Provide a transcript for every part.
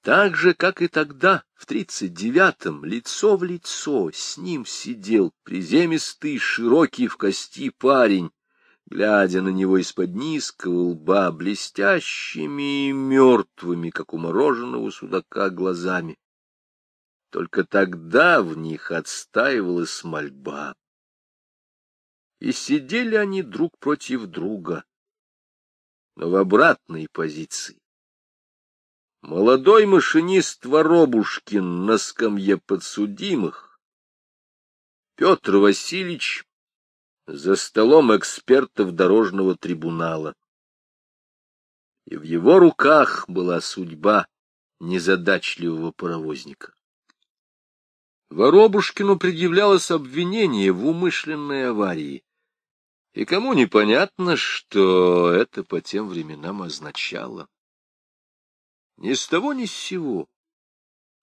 Так же, как и тогда, в тридцать девятом, лицо в лицо с ним сидел приземистый, широкий в кости парень, глядя на него из-под низкого лба, блестящими и мертвыми, как у мороженого судака, глазами. Только тогда в них отстаивалась мольба. И сидели они друг против друга, но в обратной позиции. Молодой машинист Воробушкин на скамье подсудимых, Петр Васильевич за столом экспертов дорожного трибунала. И в его руках была судьба незадачливого паровозника. Воробушкину предъявлялось обвинение в умышленной аварии. И кому непонятно, что это по тем временам означало? Ни с того ни с сего.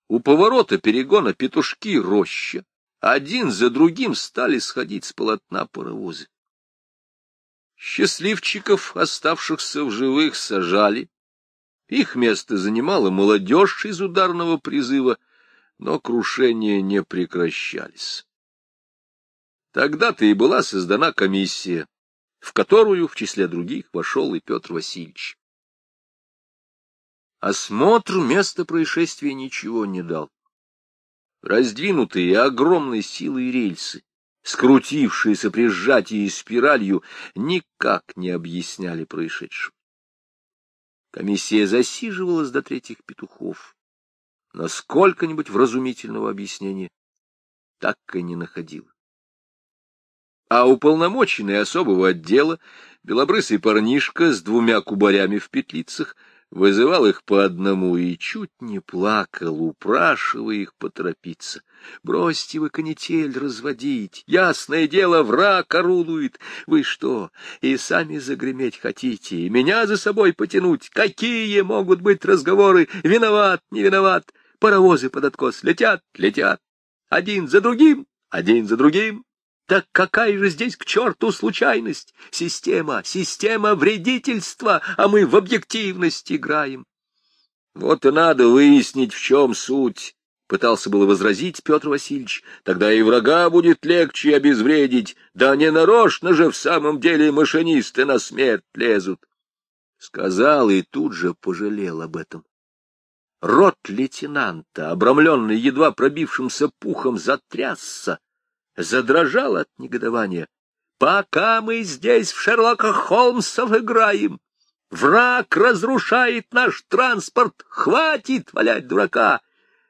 У поворота перегона петушки роща один за другим стали сходить с полотна паровозы. Счастливчиков, оставшихся в живых, сажали. Их место занимала молодежь из ударного призыва, но крушения не прекращались. Тогда-то и была создана комиссия, в которую, в числе других, вошел и Петр Васильевич. Осмотр места происшествия ничего не дал. Раздвинутые огромной силой рельсы, скрутившиеся при сжатии спиралью, никак не объясняли происшедшего. Комиссия засиживалась до третьих петухов, но сколько-нибудь вразумительного объяснения так и не находила. А уполномоченный особого отдела, белобрысый парнишка с двумя кубарями в петлицах — вызывал их по одному и чуть не плакал, упрашивая их поторопиться. «Бросьте вы канитель разводить, ясное дело, враг орудует. Вы что, и сами загреметь хотите, и меня за собой потянуть? Какие могут быть разговоры? Виноват, не виноват? Паровозы под откос летят, летят, один за другим, один за другим». Так какая же здесь к черту случайность? Система, система вредительства, а мы в объективность играем. Вот и надо выяснить, в чем суть. Пытался было возразить Петр Васильевич. Тогда и врага будет легче обезвредить. Да не нарочно же в самом деле машинисты на смерть лезут. Сказал и тут же пожалел об этом. Рот лейтенанта, обрамленный едва пробившимся пухом, затрясся задрожал от негодования. «Пока мы здесь в Шерлока Холмсов играем, враг разрушает наш транспорт, хватит валять дурака!»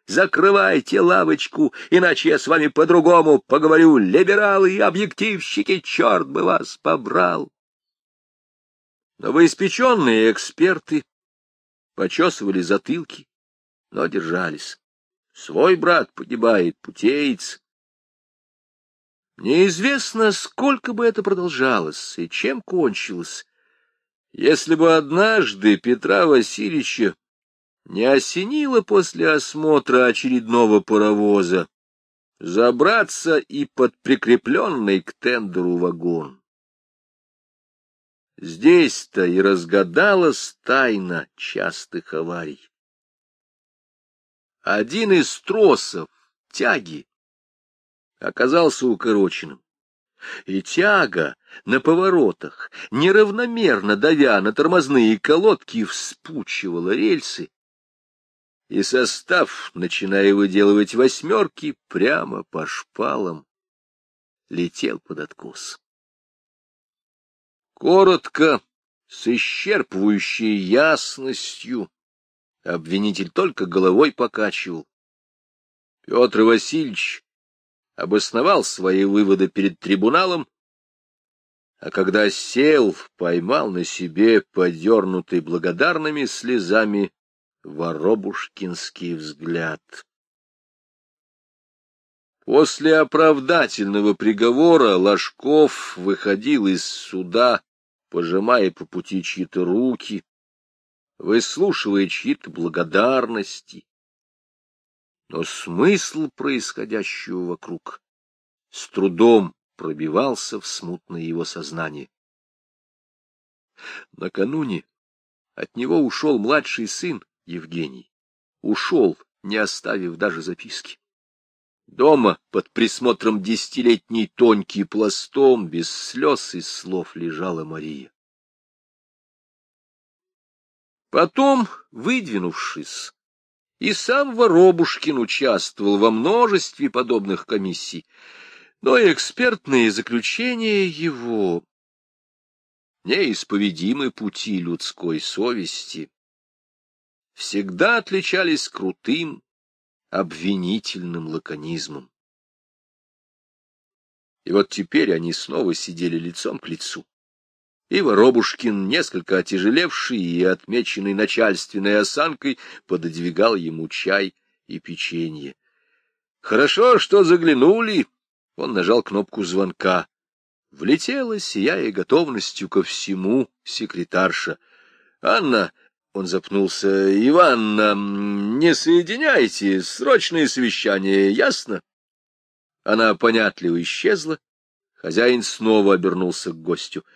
Закрывайте лавочку, иначе я с вами по-другому поговорю. Либералы и объективщики, черт бы вас побрал. Новоиспеченные эксперты почесывали затылки, но держались. Свой брат погибает, путеец. Неизвестно, сколько бы это продолжалось и чем кончилось, если бы однажды Петра Васильевича не осенило после осмотра очередного паровоза забраться и под прикрепленный к тендеру вагон. Здесь-то и разгадалась тайна частых аварий. Один из тросов тяги оказался укороченным. И тяга на поворотах, неравномерно давя на тормозные колодки, вспучивала рельсы, и состав, начиная выделывать восьмерки, прямо по шпалам летел под откос. Коротко, с исчерпывающей ясностью, обвинитель только головой покачивал. Петр Васильевич обосновал свои выводы перед трибуналом, а когда сел, поймал на себе подернутый благодарными слезами воробушкинский взгляд. После оправдательного приговора Ложков выходил из суда, пожимая по пути чьи-то руки, выслушивая чьи-то благодарности, но смысл происходящего вокруг с трудом пробивался в смутное его сознание. Накануне от него ушел младший сын Евгений, ушел, не оставив даже записки. Дома под присмотром десятилетней Тоньки пластом, без слез и слов лежала Мария. Потом, выдвинувшись, и сам Воробушкин участвовал во множестве подобных комиссий, но экспертные заключения его неисповедимы пути людской совести всегда отличались крутым, обвинительным лаконизмом. И вот теперь они снова сидели лицом к лицу. И Воробушкин, несколько отяжелевший и отмеченный начальственной осанкой, пододвигал ему чай и печенье. «Хорошо, что заглянули!» Он нажал кнопку звонка. Влетела, сияя готовностью ко всему, секретарша. «Анна, он запнулся. — Иванна, не соединяйте, срочное совещание, ясно? Она понятливо исчезла. Хозяин снова обернулся к гостю. —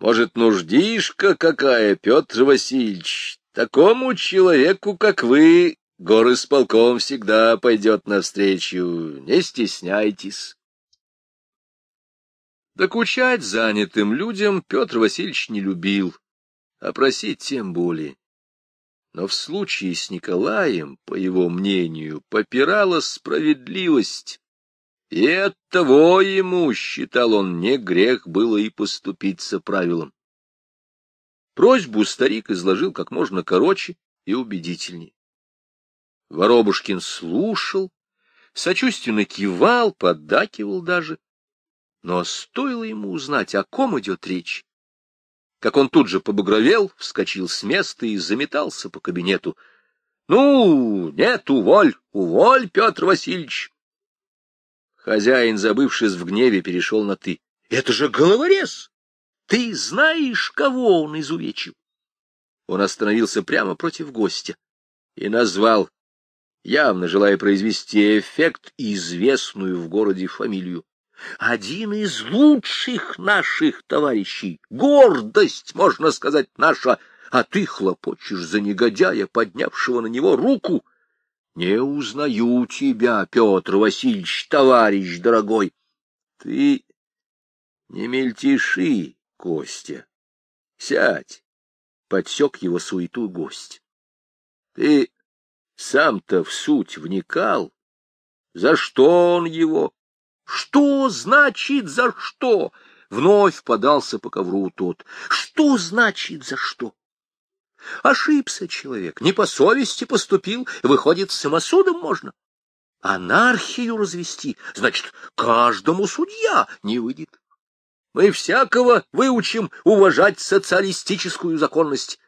Может, нуждишка какая, Петр Васильевич? Такому человеку, как вы, горы с полком всегда пойдет навстречу. Не стесняйтесь. Докучать занятым людям Петр Васильевич не любил а просить тем более. Но в случае с Николаем, по его мнению, попирала справедливость, и оттого ему, считал он, не грех было и поступиться правилом. Просьбу старик изложил как можно короче и убедительнее. Воробушкин слушал, сочувственно кивал, поддакивал даже. Но стоило ему узнать, о ком идет речь, как он тут же побагровел, вскочил с места и заметался по кабинету. — Ну, нет, уволь, уволь, Петр Васильевич! Хозяин, забывшись в гневе, перешел на «ты». — Это же головорез! Ты знаешь, кого он изувечил? Он остановился прямо против гостя и назвал, явно желая произвести эффект, известную в городе фамилию один из лучших наших товарищей, гордость, можно сказать, наша, а ты хлопочешь за негодяя, поднявшего на него руку. Не узнаю тебя, Петр Васильевич, товарищ дорогой. Ты не мельтеши, Костя. Сядь, подсек его суету гость. Ты сам-то в суть вникал, за что он его что значит за что? Вновь подался по ковру тот. Что значит за что? Ошибся человек, не по совести поступил, выходит, самосудом можно. Анархию развести, значит, каждому судья не выйдет. Мы всякого выучим уважать социалистическую законность.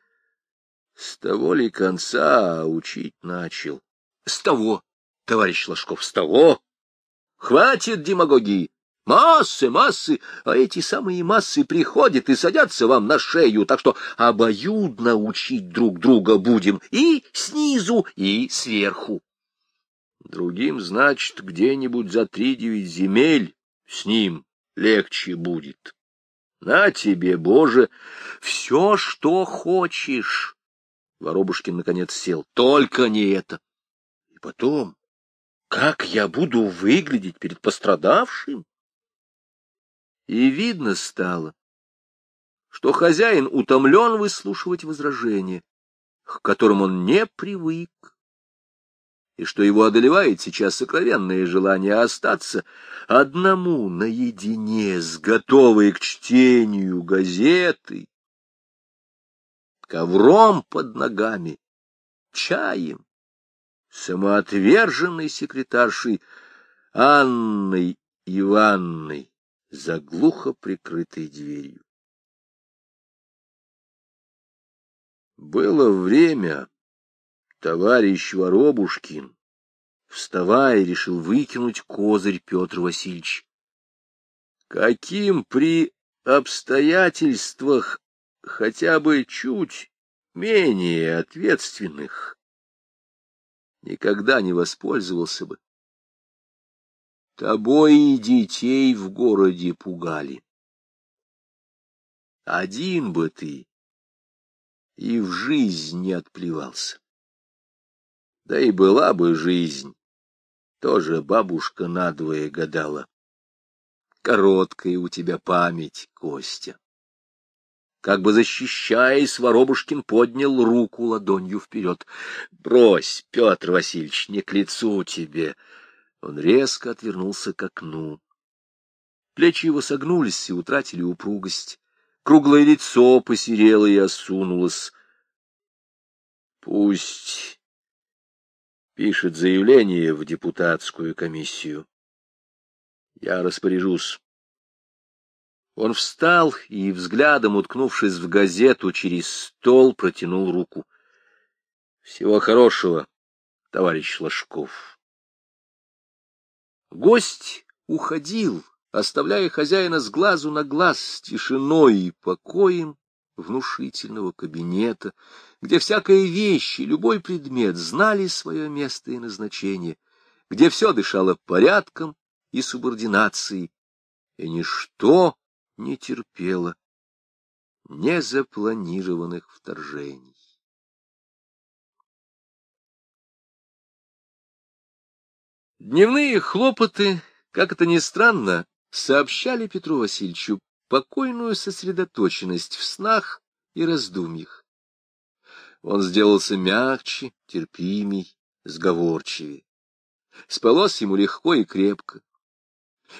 С того ли конца учить начал? С того, товарищ Ложков, с того, Хватит демагогии. Массы, массы, а эти самые массы приходят и садятся вам на шею, так что обоюдно учить друг друга будем и снизу, и сверху. Другим, значит, где-нибудь за три-девять земель с ним легче будет. На тебе, Боже, все, что хочешь. Воробушкин наконец сел. Только не это. И потом, как я буду выглядеть перед пострадавшим? И видно стало, что хозяин утомлен выслушивать возражения, к которым он не привык, и что его одолевает сейчас сокровенное желание остаться одному наедине с готовой к чтению газетой, ковром под ногами, чаем самоотверженной секретаршей Анной Иванной за глухо прикрытой дверью. Было время, товарищ Воробушкин, вставая, решил выкинуть козырь Петр Васильевич. Каким при обстоятельствах хотя бы чуть менее ответственных никогда не воспользовался бы. Тобой и детей в городе пугали. Один бы ты и в жизнь не отплевался. Да и была бы жизнь, тоже бабушка надвое гадала. Короткая у тебя память, Костя. Как бы защищаясь, Воробушкин поднял руку ладонью вперед. — Брось, Петр Васильевич, не к лицу тебе. Он резко отвернулся к окну. Плечи его согнулись и утратили упругость. Круглое лицо посерело и осунулось. Пусть пишет заявление в депутатскую комиссию. Я распоряжусь. Он встал и, взглядом уткнувшись в газету, через стол протянул руку. — Всего хорошего, товарищ Ложков. Гость уходил, оставляя хозяина с глазу на глаз, с тишиной и покоем внушительного кабинета, где всякая вещь и любой предмет знали свое место и назначение, где все дышало порядком и субординацией, и ничто не терпело незапланированных вторжений. Дневные хлопоты, как это ни странно, сообщали Петру Васильевичу покойную сосредоточенность в снах и раздумьях. Он сделался мягче, терпимей, сговорчивее. Спалось ему легко и крепко.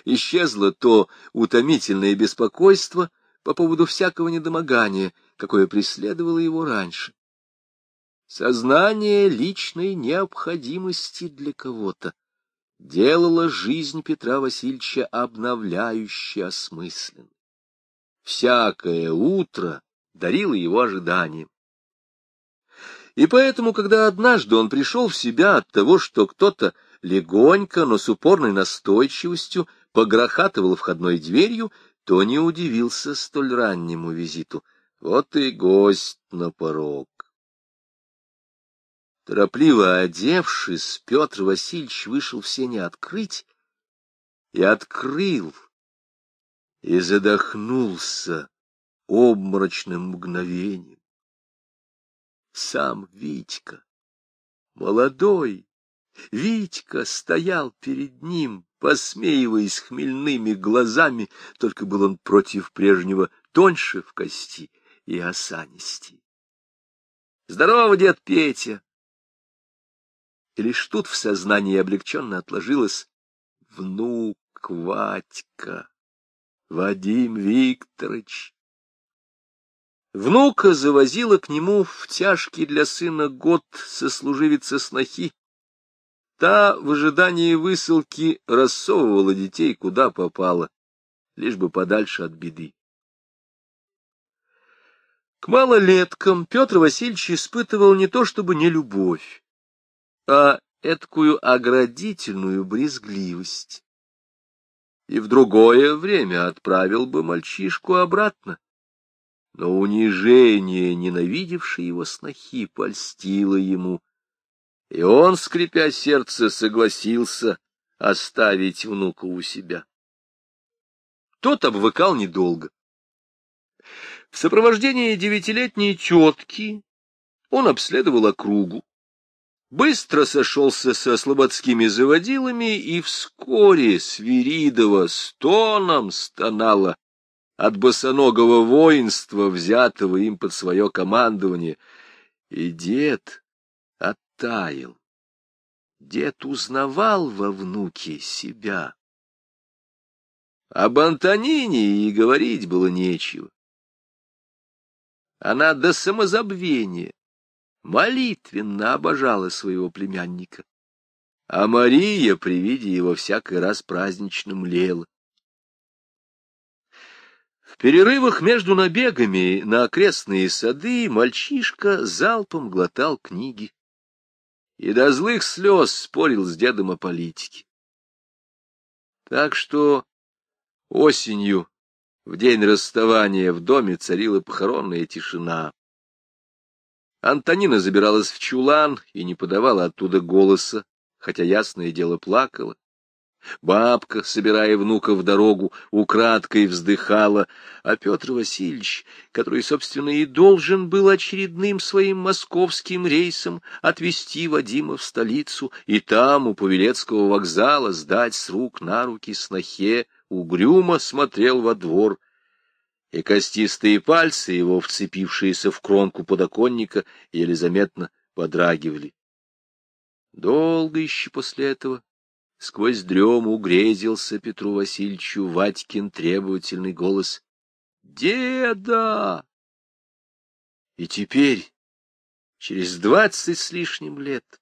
Исчезло то утомительное беспокойство по поводу всякого недомогания, какое преследовало его раньше. Сознание личной необходимости для кого-то делало жизнь Петра Васильевича обновляюще осмысленной. Всякое утро дарило его ожиданием. И поэтому, когда однажды он пришел в себя от того, что кто-то легонько, но с упорной настойчивостью погрохатывал входной дверью, то не удивился столь раннему визиту. Вот и гость на порог. Торопливо одевшись, Петр Васильевич вышел в сене открыть и открыл, и задохнулся обморочным мгновением. Сам Витька, молодой, Витька стоял перед ним, посмеиваясь хмельными глазами, только был он против прежнего тоньше в кости и осанисти. Здорово, дед Петя! И лишь тут в сознании облегченно отложилось внук Ватька, Вадим Викторович. Внука завозила к нему в тяжкий для сына год сослуживица снохи, Та в ожидании высылки рассовывала детей куда попало, лишь бы подальше от беды. К малолеткам Петр Васильевич испытывал не то чтобы не любовь, а эткую оградительную брезгливость. И в другое время отправил бы мальчишку обратно. Но унижение, ненавидевшей его снохи, польстило ему, и он, скрипя сердце, согласился оставить внука у себя. Тот обвыкал недолго. В сопровождении девятилетней тетки он обследовал округу, быстро сошелся со слободскими заводилами и вскоре Свиридова стоном стонала от босоногого воинства, взятого им под свое командование. И дед таял. Дед узнавал во внуке себя. Об Антонине и говорить было нечего. Она до самозабвения молитвенно обожала своего племянника, а Мария при виде его всякий раз празднично млела. В перерывах между набегами на окрестные сады мальчишка залпом глотал книги и до злых слез спорил с дедом о политике. Так что осенью, в день расставания, в доме царила похоронная тишина. Антонина забиралась в чулан и не подавала оттуда голоса, хотя ясное дело плакала. Бабка, собирая внука в дорогу, украдкой вздыхала, а Петр Васильевич, который, собственно, и должен был очередным своим московским рейсом отвезти Вадима в столицу и там, у Павелецкого вокзала, сдать с рук на руки снохе, угрюмо смотрел во двор, и костистые пальцы его, вцепившиеся в кромку подоконника, еле заметно подрагивали. Долго еще после этого Сквозь дрему грезился Петру Васильевичу Ватькин требовательный голос. «Деда!» И теперь, через двадцать с лишним лет,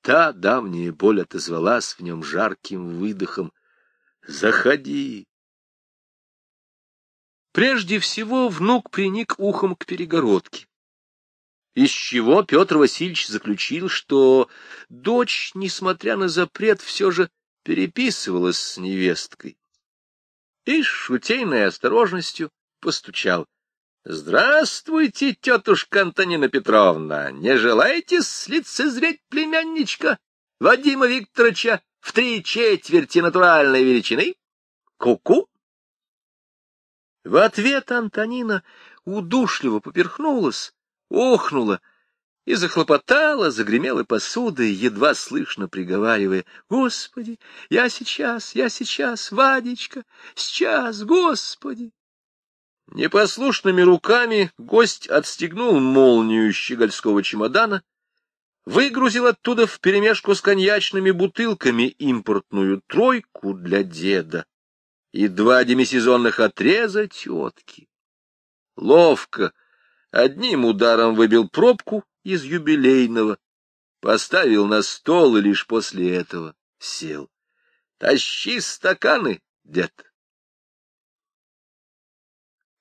та давняя боль отозвалась в нем жарким выдохом. «Заходи!» Прежде всего внук приник ухом к перегородке из чего Петр Васильевич заключил, что дочь, несмотря на запрет, все же переписывалась с невесткой. И с шутейной осторожностью постучал. — Здравствуйте, тетушка Антонина Петровна! Не желаете лицезреть племянничка Вадима Викторовича в три четверти натуральной величины? Ку-ку! В ответ Антонина удушливо поперхнулась, охнула и захлопотала, загремела посудой, едва слышно приговаривая, «Господи, я сейчас, я сейчас, Вадечка, сейчас, Господи!» Непослушными руками гость отстегнул молнию щегольского чемодана, выгрузил оттуда вперемешку с коньячными бутылками импортную тройку для деда и два демисезонных отреза тетки. Ловко, одним ударом выбил пробку из юбилейного, поставил на стол и лишь после этого сел. Тащи стаканы, дед.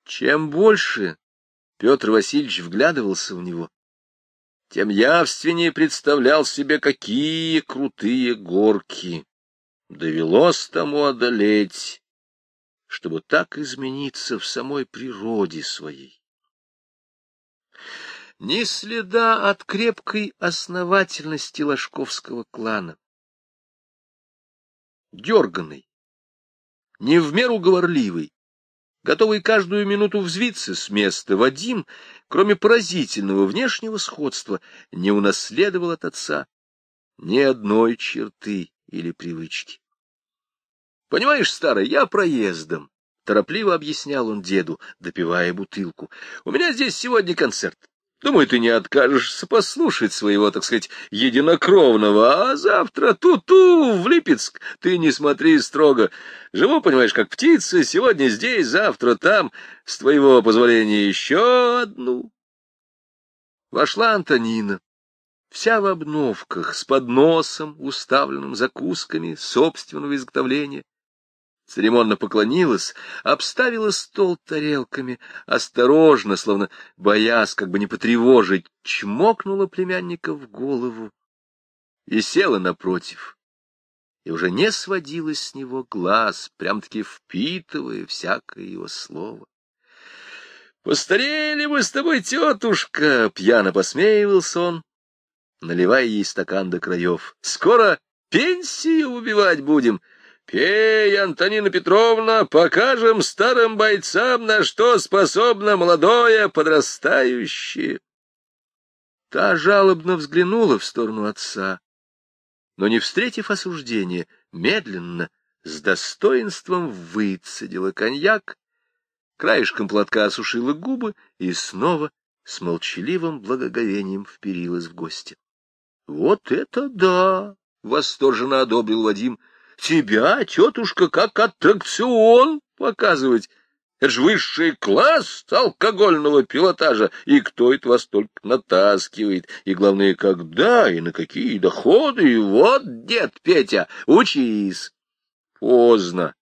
Чем больше Петр Васильевич вглядывался в него, тем явственнее представлял себе, какие крутые горки довелось тому одолеть, чтобы так измениться в самой природе своей. Ни следа от крепкой основательности ложковского клана. Дерганный, не в меру говорливый, готовый каждую минуту взвиться с места, Вадим, кроме поразительного внешнего сходства, не унаследовал от отца ни одной черты или привычки. Понимаешь, старый, я проездом, — торопливо объяснял он деду, допивая бутылку. — У меня здесь сегодня концерт. Думаю, ты не откажешься послушать своего, так сказать, единокровного, а завтра ту-ту в Липецк. Ты не смотри строго. Живу, понимаешь, как птица, сегодня здесь, завтра там. С твоего позволения еще одну. Вошла Антонина, вся в обновках, с подносом, уставленным закусками собственного изготовления церемонно поклонилась, обставила стол тарелками, осторожно, словно боясь как бы не потревожить, чмокнула племянника в голову и села напротив, и уже не сводила с него глаз, прям-таки впитывая всякое его слово. «Постарели мы с тобой, тетушка!» — пьяно посмеивался он, наливая ей стакан до краев. «Скоро пенсию убивать будем!» Пей, Антонина Петровна, покажем старым бойцам, на что способно молодое подрастающее. Та жалобно взглянула в сторону отца, но, не встретив осуждения, медленно, с достоинством выцедила коньяк, краешком платка осушила губы и снова с молчаливым благоговением вперилась в гостя. — Вот это да! — восторженно одобрил Вадим — Тебя, тетушка, как аттракцион показывать. Это же высший класс алкогольного пилотажа. И кто это вас только натаскивает? И, главное, когда и на какие доходы? Вот, дед Петя, учись. Поздно.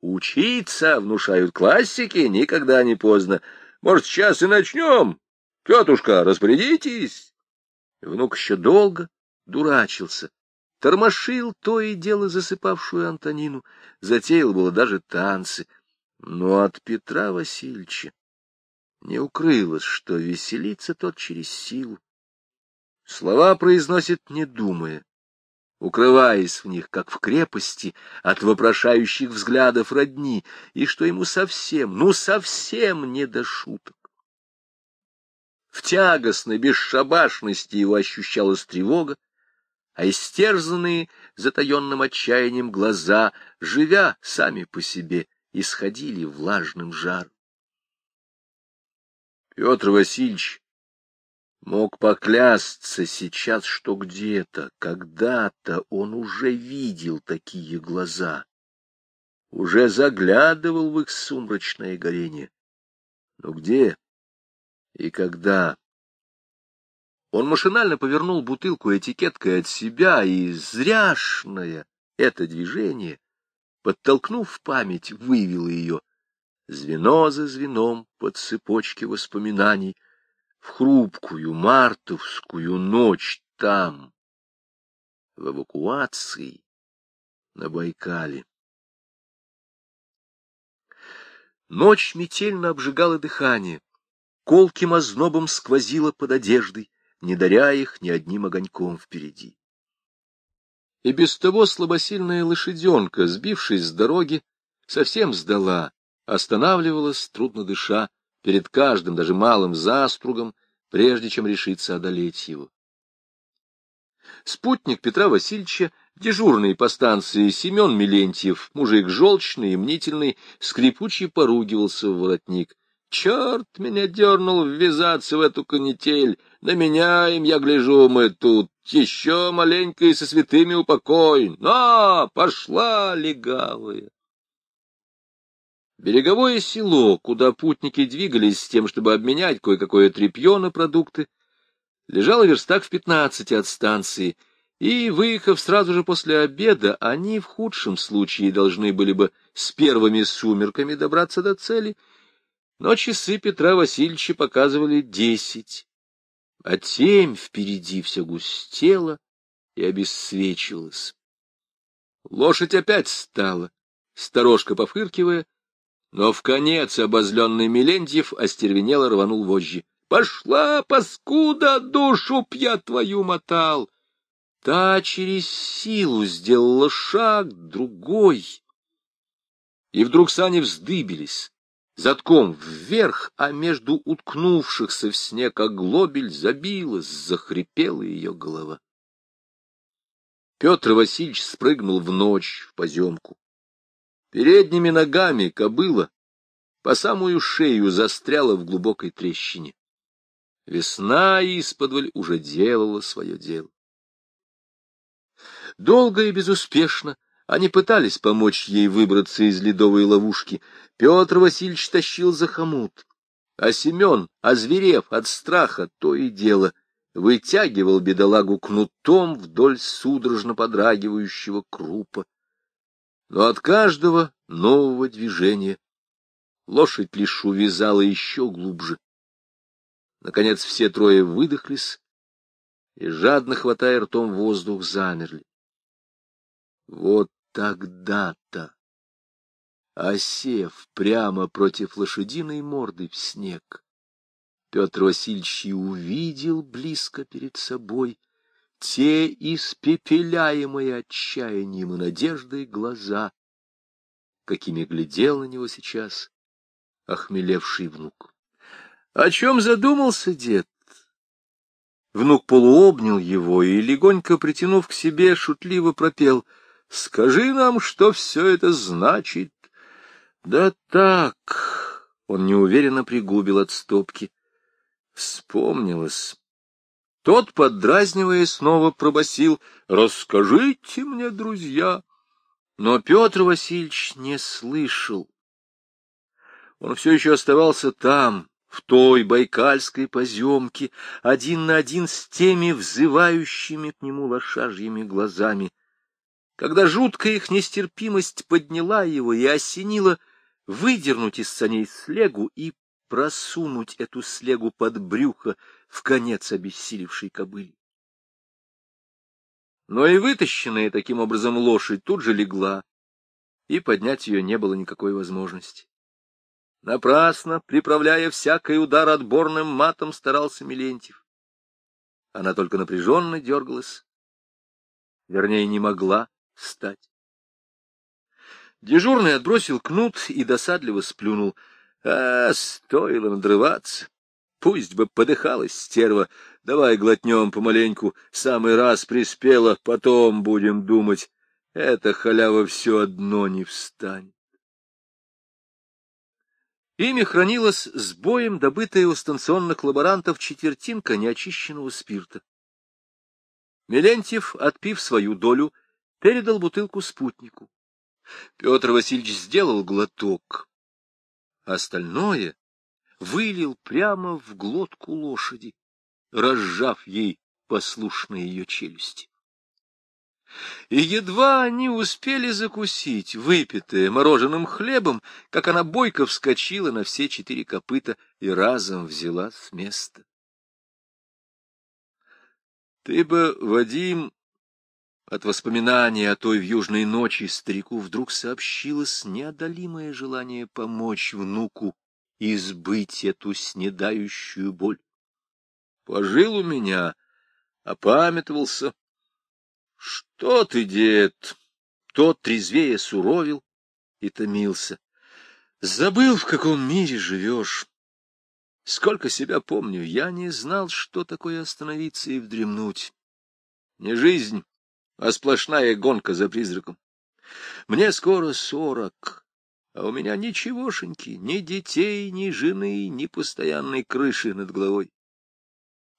Учиться, внушают классики, никогда не поздно. Может, сейчас и начнем? Тетушка, распорядитесь. Внук еще долго дурачился, тормошил то и дело засыпавшую Антонину, затеял было даже танцы. Но от Петра Васильевича не укрылось, что веселится тот через силу. Слова произносит, не думая, укрываясь в них, как в крепости, от вопрошающих взглядов родни, и что ему совсем, ну совсем не до шуток. В тягостной бесшабашности его ощущалась тревога, а истерзанные затаенным отчаянием глаза, живя сами по себе, исходили влажным жаром. Петр Васильевич мог поклясться сейчас, что где-то, когда-то он уже видел такие глаза, уже заглядывал в их сумрачное горение. Но где и когда? Он машинально повернул бутылку этикеткой от себя, и зряшное это движение, подтолкнув память, вывело ее звено за звеном по цепочке воспоминаний, в хрупкую мартовскую ночь там, в эвакуации на Байкале. Ночь метельно обжигала дыхание, колким ознобом сквозила под одеждой, не даря их ни одним огоньком впереди. И без того слабосильная лошаденка, сбившись с дороги, совсем сдала, останавливалась, трудно дыша, перед каждым, даже малым застругом, прежде чем решиться одолеть его. Спутник Петра Васильевича, дежурный по станции Семен Милентьев, мужик желчный и мнительный, скрипучий поругивался в воротник. Черт меня дернул ввязаться в эту канитель. На меня им, я гляжу, мы тут еще маленько и со святыми упокой. Но пошла легавая. Береговое село, куда путники двигались с тем, чтобы обменять кое-какое тряпье на продукты, лежало в верстах в пятнадцати от станции, и, выехав сразу же после обеда, они в худшем случае должны были бы с первыми сумерками добраться до цели, но часы Петра Васильевича показывали десять, а темь впереди все густела и обесцвечивалась. Лошадь опять стала, сторожка пофыркивая, но в конец обозленный Милентьев остервенело рванул вожжи. «Пошла, паскуда, душу б я твою мотал!» Та через силу сделала шаг, другой. И вдруг сани вздыбились, затком вверх, а между уткнувшихся в снег оглобель забилась, захрипела ее голова. Петр Васильевич спрыгнул в ночь в поземку. Передними ногами кобыла по самую шею застряла в глубокой трещине. Весна исподволь уже делала свое дело. Долго и безуспешно они пытались помочь ей выбраться из ледовой ловушки. Петр Васильевич тащил за хомут, а Семен, озверев от страха, то и дело, вытягивал бедолагу кнутом вдоль судорожно подрагивающего крупа но от каждого нового движения лошадь лишь увязала еще глубже. Наконец все трое выдохлись и, жадно хватая ртом воздух, замерли. Вот тогда-то, осев прямо против лошадиной морды в снег, Петр Васильевич увидел близко перед собой те испепеляемые отчаянием и надеждой глаза, какими глядел на него сейчас охмелевший внук. О чем задумался дед? Внук полуобнял его и, легонько притянув к себе, шутливо пропел. — Скажи нам, что все это значит. — Да так, — он неуверенно пригубил от стопки. Вспомнилось. Тот, поддразнивая, снова пробасил: «Расскажите мне, друзья!» Но Петр Васильевич не слышал. Он все еще оставался там, в той байкальской поземке, один на один с теми взывающими к нему лошажьими глазами. Когда жуткая их нестерпимость подняла его и осенила выдернуть из саней слегу и просунуть эту слегу под брюхо в конец обессилевшей кобыли. Но и вытащенная таким образом лошадь тут же легла, и поднять ее не было никакой возможности. Напрасно, приправляя всякий удар отборным матом, старался Милентьев. Она только напряженно дергалась вернее, не могла встать. Дежурный отбросил кнут и досадливо сплюнул. А, стоило надрываться. Пусть бы подыхалась стерва. Давай глотнем помаленьку. Самый раз приспела, потом будем думать. Эта халява все одно не встанет. Ими хранилась с боем добытая у станционных лаборантов четвертинка неочищенного спирта. Мелентьев, отпив свою долю, передал бутылку спутнику. Петр Васильевич сделал глоток. Остальное вылил прямо в глотку лошади, разжав ей послушные ее челюсти. И едва они успели закусить выпитое мороженым хлебом, как она бойко вскочила на все четыре копыта и разом взяла с места. Ты бы, Вадим, от воспоминания о той в южной ночи старику вдруг сообщилось неодолимое желание помочь внуку избыть эту снедающую боль. Пожил у меня, опамятовался. Что ты, дед? Тот трезвее суровил и томился. Забыл, в каком мире живешь. Сколько себя помню, я не знал, что такое остановиться и вдремнуть. Не жизнь, а сплошная гонка за призраком. Мне скоро сорок, а у меня ничегошеньки, ни детей, ни жены, ни постоянной крыши над головой.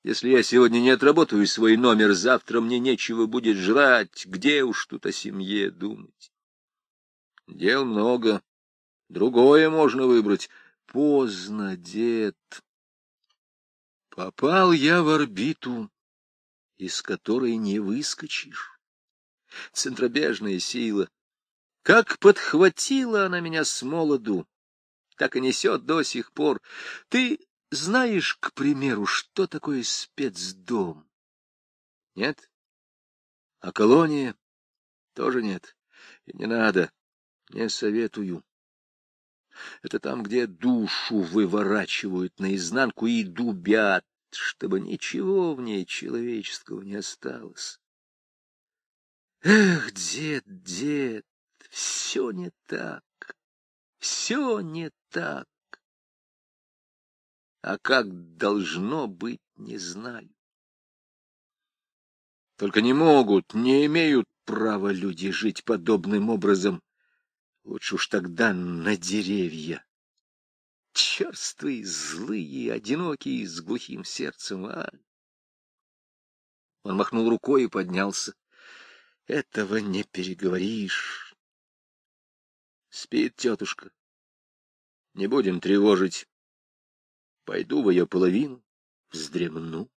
Если я сегодня не отработаю свой номер, завтра мне нечего будет жрать, где уж тут о семье думать. Дел много, другое можно выбрать. Поздно, дед. Попал я в орбиту, из которой не выскочишь центробежная сила. Как подхватила она меня с молоду, так и несет до сих пор. Ты знаешь, к примеру, что такое спецдом? Нет? А колония? Тоже нет. И не надо. Не советую. Это там, где душу выворачивают наизнанку и дубят, чтобы ничего в ней человеческого не осталось. Эх, дед, дед, все не так, все не так. А как должно быть, не знаю. Только не могут, не имеют права люди жить подобным образом. Лучше уж тогда на деревья. Черствые, злые, одинокие, с глухим сердцем, а? Он махнул рукой и поднялся. Этого не переговоришь. Спит тетушка. Не будем тревожить. Пойду в ее половину, вздремну.